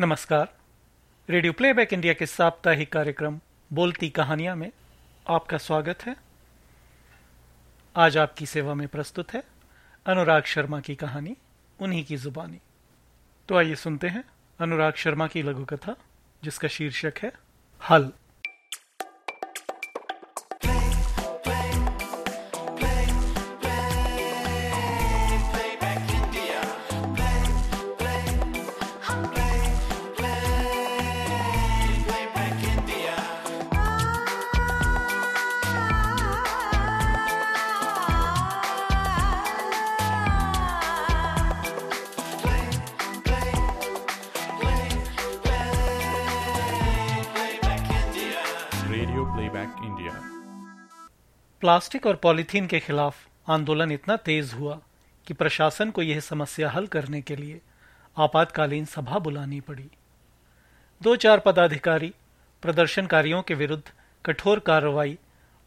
नमस्कार। Radio playback India के साप्ताहिक कार्यक्रम बोलती कहानियाँ में आपका स्वागत है। आज आपकी सेवा में प्रस्तुत है अनुराग शर्मा की कहानी, उन्हीं की जुबानी। तो आइए सुनते हैं अनुराग शर्मा की लघु कथा जिसका शीर्षक है हल। रेडियो प्लेबैक इंडिया प्लास्टिक और पॉलीथीन के खिलाफ आंदोलन इतना तेज हुआ कि प्रशासन को यह समस्या हल करने के लिए आपातकालीन सभा बुलानी पड़ी। दो चार पदाधिकारी प्रदर्शनकारियों के विरुद्ध कठोर कार्रवाई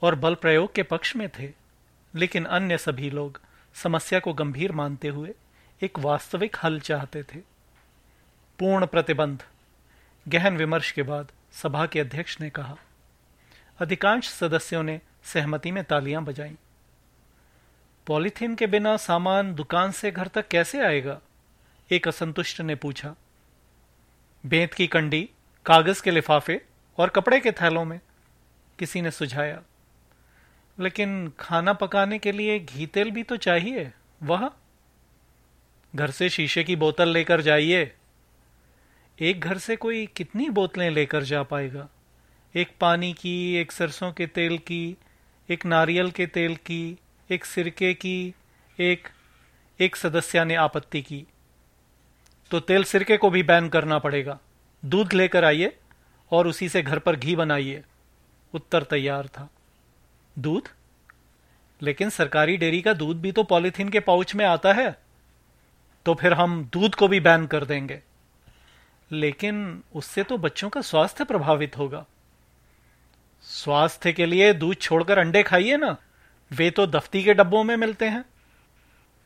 और बल प्रयोग के पक्ष में थे, लेकिन अन्य सभी लोग समस्या को गंभीर मानते हुए एक वास्तविक हल चाहते थे। पूर्ण प्रतिबंध, गहन विमर्श के बाद सभा के अध्यक्ष ने कहा अधिकांश सदस्यों ने सहमति में तालियाँ बजाईं। पॉलीथीन के बिना सामान दुकान से घर तक कैसे आएगा? एक असंतुष्ट ने पूछा। बेंत की कंडी, कागज़ के लिफाफे और कपड़े के थैलों में। किसी ने सुझाया। लेकिन खाना पकाने के लिए घी तेल भी तो चाहिए, वह? घर से शीशे की बोतल लेकर जाइए। एक घर से कोई कितनी बोतलें लेकर जा पाएगा? एक पानी की, एक सरसों के तेल की, एक नारियल के तेल की, एक सिरके की, एक एक सदस्य ने आपत्ति की। तो तेल सिरके को भी बैन करना पड़ेगा। दूध लेकर आइए और उसी से घर पर घी बनाइए। उत्तर तैयार था। दूध? लेकिन सरकारी डेयरी का दूध भी तो पॉलिथीन के पाउच में आता है। तो फिर हम दूध को भी बैन कर देंगे। लेकिन उससे तो बच्चों का स्वास्थ्य प्रभावित होगा। स्वास्थ्य के लिए दूध छोड़कर अंडे खाइए ना। वे तो दफ्ती के डब्बों में मिलते हैं।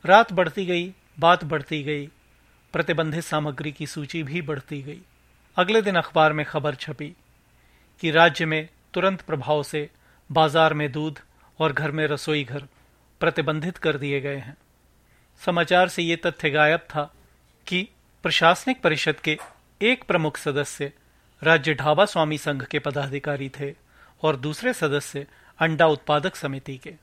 रात बढ़ती गई, बात बढ़ती गई, प्रतिबंधित सामग्री की सूची भी बढ़ती गई। अगले दिन अखबार में खबर छपी कि राज्य में तुरंत प्रभाव से बाज़ार में दूध और घर में रसोई घर प्रतिबंधित कर दिए गए हैं। समाचार से ये तथ्य गायब था कि प्रशासनिक परिषद के एक प्रमुख सदस्य राज्य ढाबा स्वामी संघ के पदाधिकारी थे। और दूसरे सदस्य अंडा उत्पादक समिति के।